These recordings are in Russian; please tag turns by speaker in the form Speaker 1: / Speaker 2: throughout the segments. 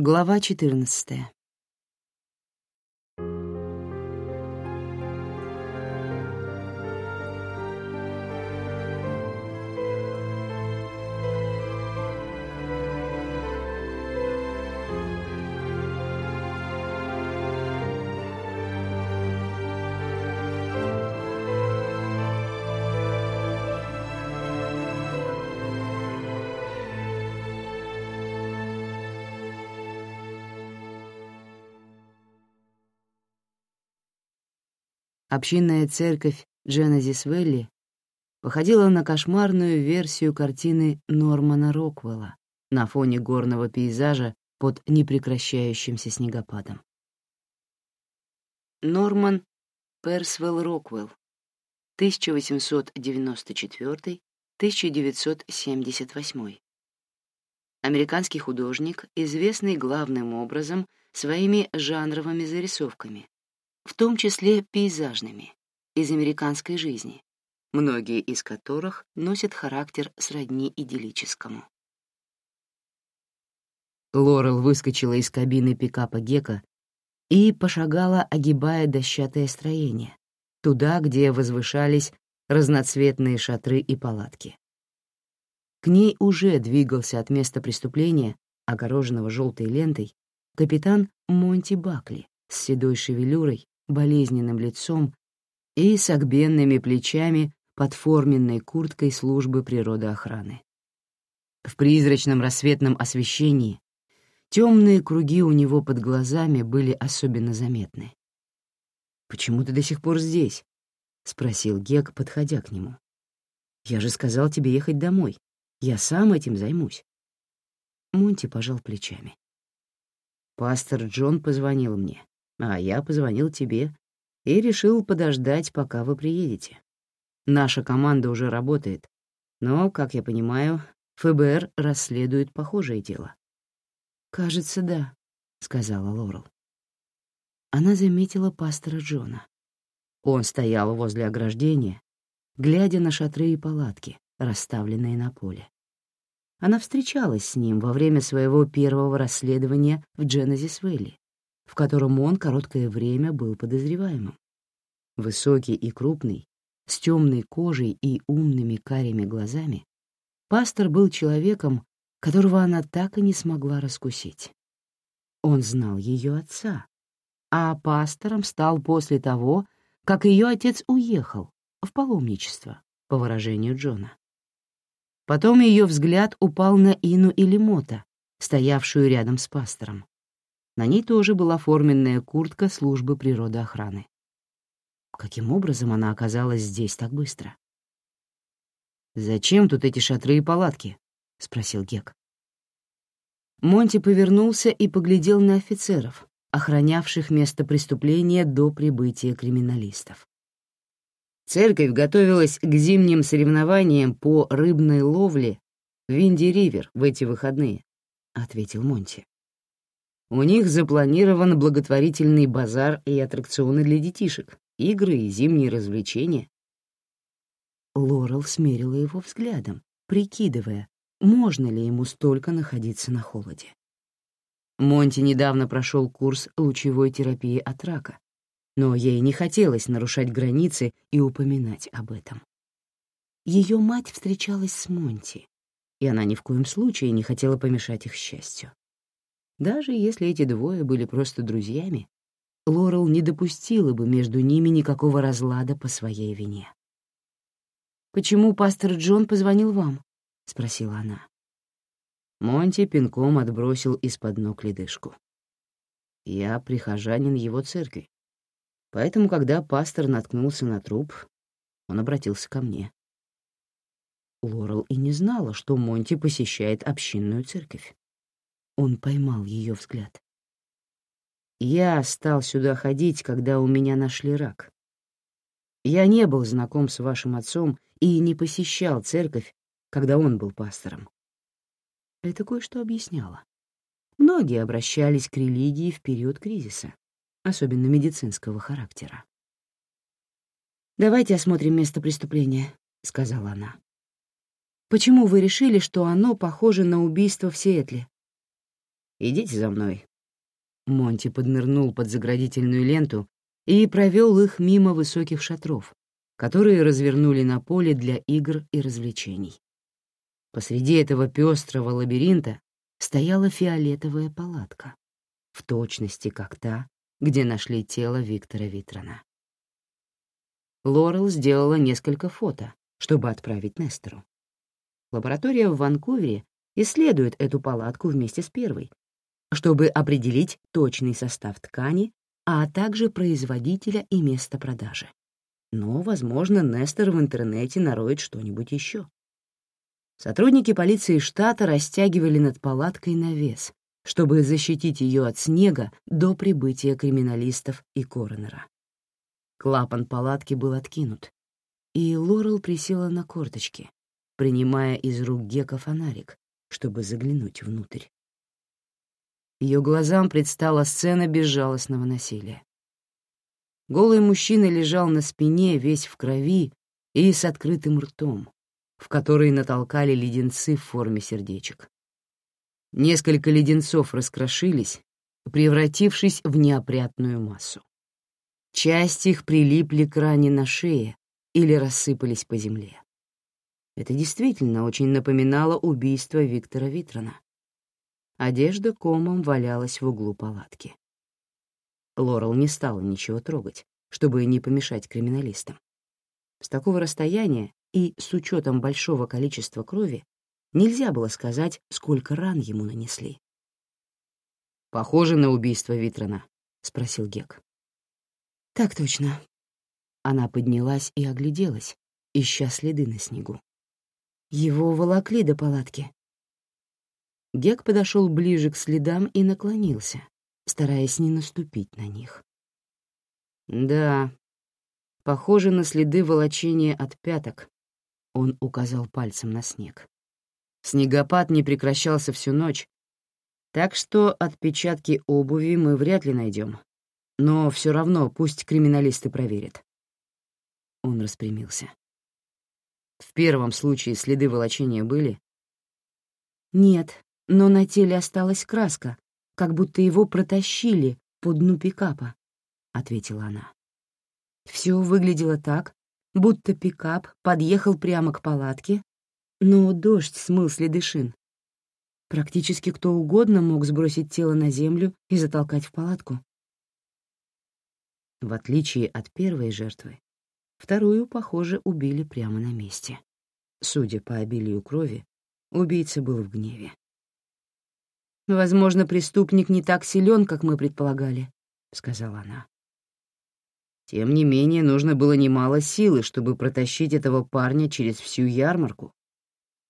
Speaker 1: Глава 14. Общинная церковь Дженезис Велли походила на кошмарную версию картины Нормана Роквелла на фоне горного пейзажа под непрекращающимся снегопадом. Норман Персвелл Роквелл, 1894-1978. Американский художник, известный главным образом своими жанровыми зарисовками, в том числе пейзажными, из американской жизни, многие из которых носят характер сродни идиллическому. Лорел выскочила из кабины пикапа Гека и пошагала, огибая дощатое строение, туда, где возвышались разноцветные шатры и палатки. К ней уже двигался от места преступления, огороженного желтой лентой, капитан Монти Бакли с седой шевелюрой болезненным лицом и с огбенными плечами под форменной курткой службы природоохраны. В призрачном рассветном освещении темные круги у него под глазами были особенно заметны. «Почему ты до сих пор здесь?» — спросил Гек, подходя к нему. «Я же сказал тебе ехать домой. Я сам этим займусь». Монти пожал плечами. «Пастор Джон позвонил мне а я позвонил тебе и решил подождать, пока вы приедете. Наша команда уже работает, но, как я понимаю, ФБР расследует похожее дело. «Кажется, да», — сказала Лорел. Она заметила пастора Джона. Он стоял возле ограждения, глядя на шатры и палатки, расставленные на поле. Она встречалась с ним во время своего первого расследования в Дженезис-Вэлли в котором он короткое время был подозреваемым. Высокий и крупный, с темной кожей и умными карими глазами, пастор был человеком, которого она так и не смогла раскусить. Он знал ее отца, а пастором стал после того, как ее отец уехал в паломничество, по выражению Джона. Потом ее взгляд упал на Ину или Мота, стоявшую рядом с пастором. На ней тоже была форменная куртка службы природоохраны. Каким образом она оказалась здесь так быстро? «Зачем тут эти шатры и палатки?» — спросил Гек. Монти повернулся и поглядел на офицеров, охранявших место преступления до прибытия криминалистов. Церковь готовилась к зимним соревнованиям по рыбной ловле в Винди-Ривер в эти выходные, — ответил Монти. У них запланирован благотворительный базар и аттракционы для детишек, игры и зимние развлечения. Лорел смерила его взглядом, прикидывая, можно ли ему столько находиться на холоде. Монти недавно прошел курс лучевой терапии от рака, но ей не хотелось нарушать границы и упоминать об этом. Ее мать встречалась с Монти, и она ни в коем случае не хотела помешать их счастью. Даже если эти двое были просто друзьями, Лорел не допустила бы между ними никакого разлада по своей вине. «Почему пастор Джон позвонил вам?» — спросила она. Монти пинком отбросил из-под ног ледышку. «Я прихожанин его церкви, поэтому, когда пастор наткнулся на труп, он обратился ко мне». Лорел и не знала, что Монти посещает общинную церковь. Он поймал ее взгляд. «Я стал сюда ходить, когда у меня нашли рак. Я не был знаком с вашим отцом и не посещал церковь, когда он был пастором. Это кое-что объясняло. Многие обращались к религии в период кризиса, особенно медицинского характера. «Давайте осмотрим место преступления», — сказала она. «Почему вы решили, что оно похоже на убийство в Сиэтле?» Идите за мной». Монти поднырнул под заградительную ленту и провел их мимо высоких шатров, которые развернули на поле для игр и развлечений. Посреди этого пестрого лабиринта стояла фиолетовая палатка, в точности как та, где нашли тело Виктора Витрона. Лорел сделала несколько фото, чтобы отправить Нестору. Лаборатория в Ванкувере исследует эту палатку вместе с первой, чтобы определить точный состав ткани, а также производителя и место продажи. Но, возможно, Нестор в интернете нароет что-нибудь еще. Сотрудники полиции штата растягивали над палаткой навес, чтобы защитить ее от снега до прибытия криминалистов и коронера. Клапан палатки был откинут, и Лорел присела на корточки, принимая из рук Гека фонарик, чтобы заглянуть внутрь. Ее глазам предстала сцена безжалостного насилия. Голый мужчина лежал на спине, весь в крови и с открытым ртом, в который натолкали леденцы в форме сердечек. Несколько леденцов раскрошились, превратившись в неопрятную массу. Часть их прилипли к ране на шее или рассыпались по земле. Это действительно очень напоминало убийство Виктора Витрона. Одежда комом валялась в углу палатки. Лорел не стала ничего трогать, чтобы не помешать криминалистам. С такого расстояния и с учетом большого количества крови нельзя было сказать, сколько ран ему нанесли. «Похоже на убийство Витрона?» — спросил Гек. «Так точно». Она поднялась и огляделась, ища следы на снегу. Его волокли до палатки. Гек подошел ближе к следам и наклонился, стараясь не наступить на них. «Да, похоже на следы волочения от пяток», — он указал пальцем на снег. Снегопад не прекращался всю ночь, так что отпечатки обуви мы вряд ли найдем. Но все равно пусть криминалисты проверят. Он распрямился. В первом случае следы волочения были? Нет, но на теле осталась краска, как будто его протащили по дну пикапа, — ответила она. Все выглядело так, будто пикап подъехал прямо к палатке, но дождь смыл следы шин. Практически кто угодно мог сбросить тело на землю и затолкать в палатку. В отличие от первой жертвы, вторую, похоже, убили прямо на месте. Судя по обилию крови, убийца был в гневе. «Возможно, преступник не так силен, как мы предполагали», — сказала она. Тем не менее, нужно было немало силы, чтобы протащить этого парня через всю ярмарку.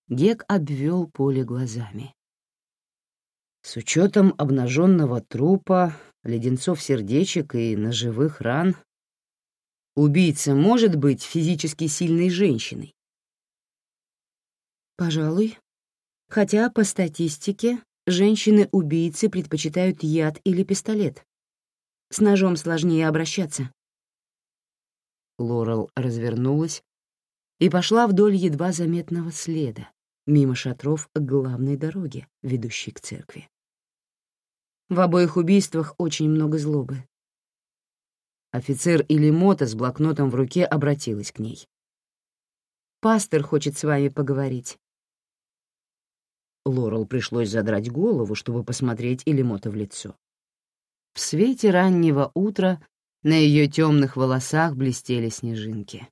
Speaker 1: Гек обвел поле глазами. С учетом обнаженного трупа, леденцов сердечек и ножевых ран, убийца может быть физически сильной женщиной. Пожалуй. Хотя по статистике женщины-убийцы предпочитают яд или пистолет. С ножом сложнее обращаться. Лорел развернулась и пошла вдоль едва заметного следа, мимо шатров к главной дороге, ведущей к церкви. В обоих убийствах очень много злобы. Офицер или мота с блокнотом в руке обратилась к ней. «Пастор хочет с вами поговорить». Лорел пришлось задрать голову, чтобы посмотреть Илимота в лицо. В свете раннего утра на ее темных волосах блестели снежинки.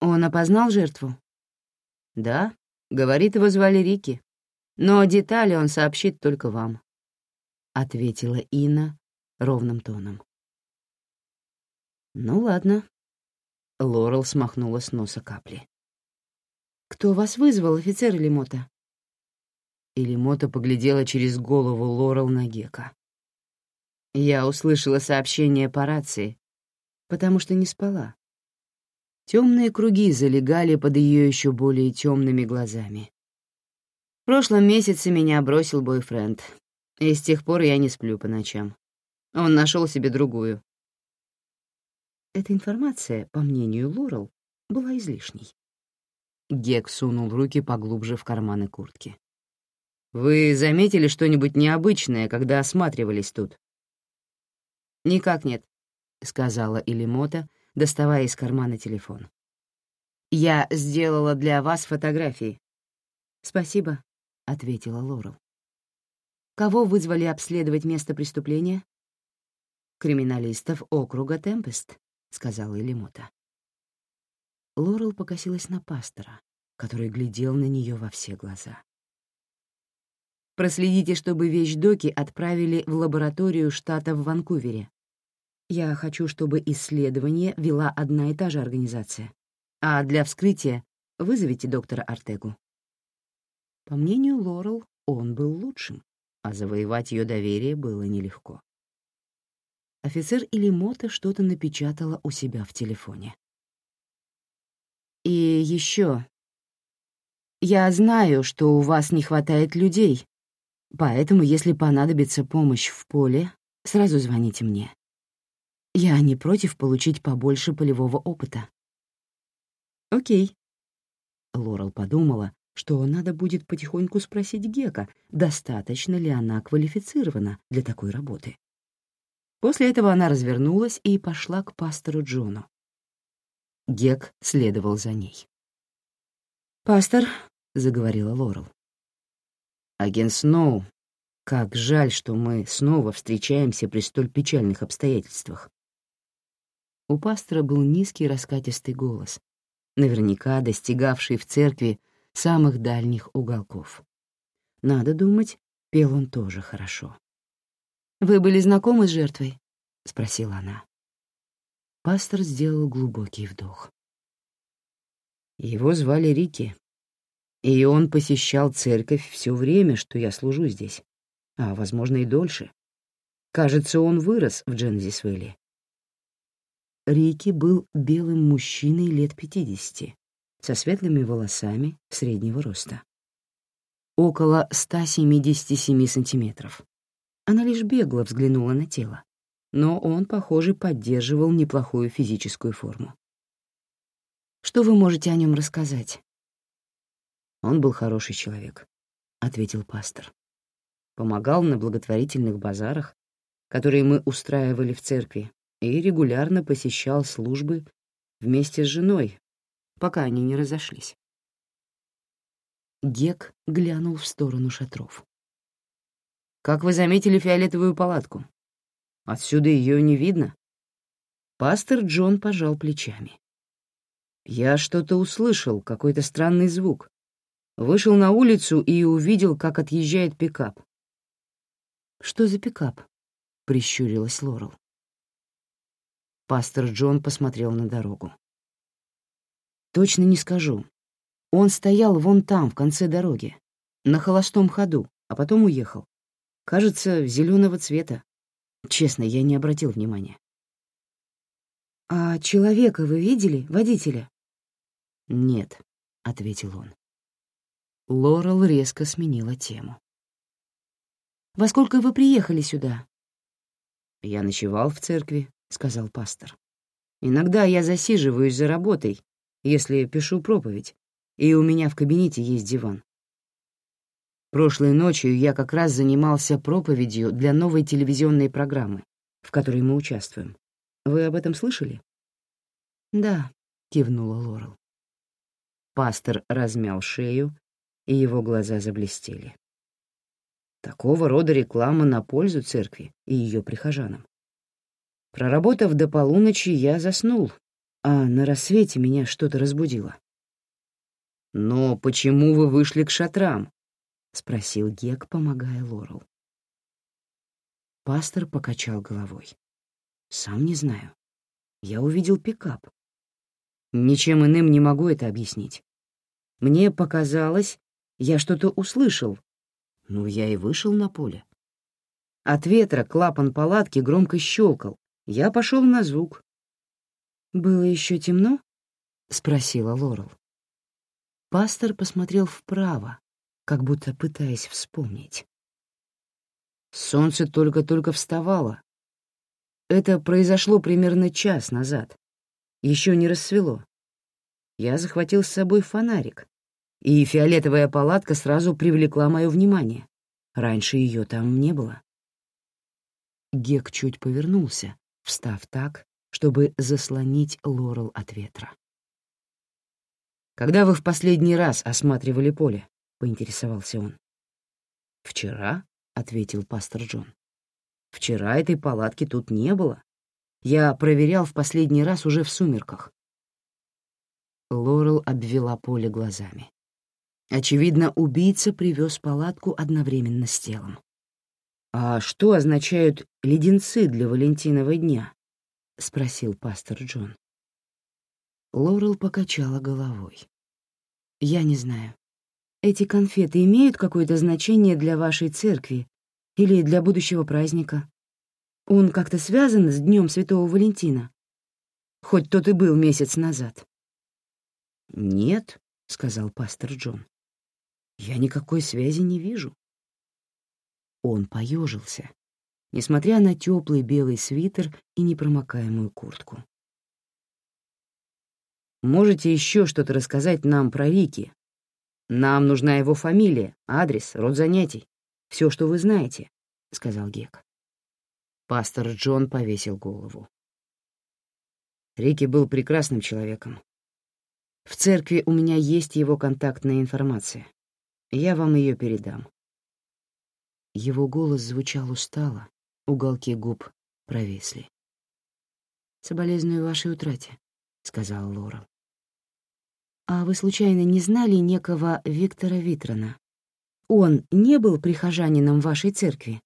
Speaker 1: Он опознал жертву? Да, говорит, его звали Рики. Но детали он сообщит только вам, — ответила Инна ровным тоном. Ну ладно. Лорел смахнула с носа капли. «Кто вас вызвал, офицер Элимота?» Элимота поглядела через голову Лорел на Гека. Я услышала сообщение по рации, потому что не спала. Темные круги залегали под ее еще более темными глазами. В прошлом месяце меня бросил бойфренд, и с тех пор я не сплю по ночам. Он нашел себе другую. Эта информация, по мнению Лорел, была излишней. Гек сунул руки поглубже в карманы куртки. Вы заметили что-нибудь необычное, когда осматривались тут?» «Никак нет», — сказала Илимота, доставая из кармана телефон. «Я сделала для вас фотографии». «Спасибо», — ответила Лорел. «Кого вызвали обследовать место преступления?» «Криминалистов округа Темпест», — сказала Элимота. Лорел покосилась на пастора, который глядел на нее во все глаза. Проследите, чтобы вещдоки отправили в лабораторию штата в Ванкувере. Я хочу, чтобы исследование вела одна и та же организация. А для вскрытия вызовите доктора Артегу. По мнению Лорел, он был лучшим, а завоевать ее доверие было нелегко. Офицер Илимота что-то напечатала у себя в телефоне. «И еще. Я знаю, что у вас не хватает людей, Поэтому, если понадобится помощь в поле, сразу звоните мне. Я не против получить побольше полевого опыта. Окей. Лорел подумала, что надо будет потихоньку спросить Гека, достаточно ли она квалифицирована для такой работы. После этого она развернулась и пошла к пастору Джону. Гек следовал за ней. «Пастор», — заговорила Лорел, Агент Сноу, как жаль, что мы снова встречаемся при столь печальных обстоятельствах. У пастора был низкий раскатистый голос, наверняка достигавший в церкви самых дальних уголков. Надо думать, пел он тоже хорошо. «Вы были знакомы с жертвой?» — спросила она. Пастор сделал глубокий вдох. Его звали Рики. И он посещал церковь все время, что я служу здесь, а, возможно, и дольше. Кажется, он вырос в Джензисвелле. Рики был белым мужчиной лет пятидесяти, со светлыми волосами среднего роста. Около 177 сантиметров. Она лишь бегло взглянула на тело, но он, похоже, поддерживал неплохую физическую форму. «Что вы можете о нем рассказать?» Он был хороший человек, ответил пастор. Помогал на благотворительных базарах, которые мы устраивали в церкви, и регулярно посещал службы вместе с женой, пока они не разошлись. Гек глянул в сторону шатров. «Как вы заметили фиолетовую палатку? Отсюда ее не видно?» Пастор Джон пожал плечами. «Я что-то услышал, какой-то странный звук. Вышел на улицу и увидел, как отъезжает пикап. «Что за пикап?» — прищурилась Лорел. Пастор Джон посмотрел на дорогу. «Точно не скажу. Он стоял вон там, в конце дороги, на холостом ходу, а потом уехал. Кажется, зеленого цвета. Честно, я не обратил внимания». «А человека вы видели, водителя?» «Нет», — ответил он. Лорел резко сменила тему. «Во сколько вы приехали сюда?» «Я ночевал в церкви», — сказал пастор. «Иногда я засиживаюсь за работой, если пишу проповедь, и у меня в кабинете есть диван. Прошлой ночью я как раз занимался проповедью для новой телевизионной программы, в которой мы участвуем. Вы об этом слышали?» «Да», — кивнула Лорел. Пастор размял шею и его глаза заблестели. Такого рода реклама на пользу церкви и ее прихожанам. Проработав до полуночи, я заснул, а на рассвете меня что-то разбудило. «Но почему вы вышли к шатрам?» — спросил Гек, помогая Лорел. Пастор покачал головой. «Сам не знаю. Я увидел пикап. Ничем иным не могу это объяснить. Мне показалось, я что-то услышал. Ну, я и вышел на поле. От ветра клапан палатки громко щелкал. Я пошел на звук. «Было еще темно?» — спросила Лорел. Пастор посмотрел вправо, как будто пытаясь вспомнить. Солнце только-только вставало. Это произошло примерно час назад. Еще не рассвело. Я захватил с собой фонарик, и фиолетовая палатка сразу привлекла мое внимание. Раньше ее там не было. Гек чуть повернулся, встав так, чтобы заслонить Лорел от ветра. «Когда вы в последний раз осматривали поле?» — поинтересовался он. «Вчера», — ответил пастор Джон. «Вчера этой палатки тут не было. Я проверял в последний раз уже в сумерках». Лорел обвела поле глазами. Очевидно, убийца привез палатку одновременно с телом. «А что означают леденцы для Валентинова дня?» — спросил пастор Джон. Лорел покачала головой. «Я не знаю. Эти конфеты имеют какое-то значение для вашей церкви или для будущего праздника? Он как-то связан с Днем Святого Валентина? Хоть тот и был месяц назад». «Нет», — сказал пастор Джон. «Я никакой связи не вижу». Он поежился, несмотря на теплый белый свитер и непромокаемую куртку. «Можете еще что-то рассказать нам про Рики? Нам нужна его фамилия, адрес, род занятий, все, что вы знаете», — сказал Гек. Пастор Джон повесил голову. Рики был прекрасным человеком. В церкви у меня есть его контактная информация. Я вам ее передам. Его голос звучал устало, уголки губ провисли. «Соболезную вашей утрате», — сказала Лора. «А вы случайно не знали некого Виктора Витрона? Он не был прихожанином вашей церкви?»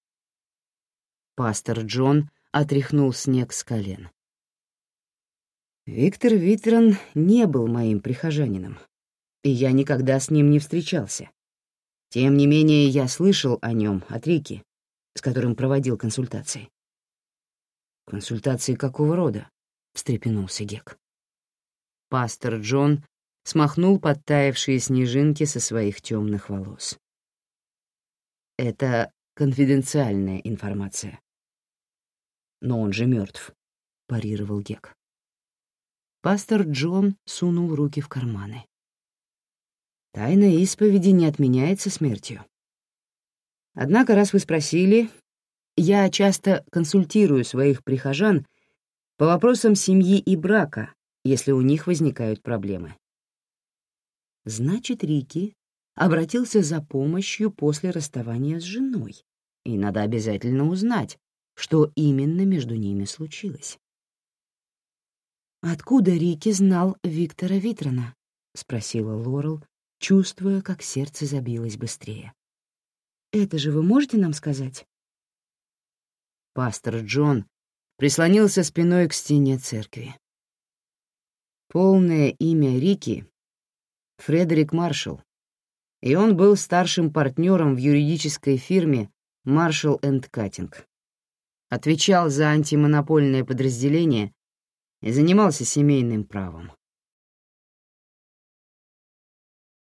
Speaker 1: Пастор Джон отряхнул снег с колен. «Виктор Витрон не был моим прихожанином, и я никогда с ним не встречался. Тем не менее, я слышал о нем от Рики, с которым проводил консультации. «Консультации какого рода?» — встрепенулся Гек. Пастор Джон смахнул подтаявшие снежинки со своих темных волос. «Это конфиденциальная информация». «Но он же мертв», — парировал Гек. Пастор Джон сунул руки в карманы. Тайна исповеди не отменяется смертью. Однако, раз вы спросили, я часто консультирую своих прихожан по вопросам семьи и брака, если у них возникают проблемы. Значит, Рики обратился за помощью после расставания с женой, и надо обязательно узнать, что именно между ними случилось. «Откуда Рики знал Виктора Витрона?» — спросила Лорел, чувствуя, как сердце забилось быстрее. «Это же вы можете нам сказать?» Пастор Джон прислонился спиной к стене церкви. Полное имя Рики — Фредерик Маршалл, и он был старшим партнером в юридической фирме Marshall энд Каттинг. Отвечал за антимонопольное подразделение и занимался семейным правом.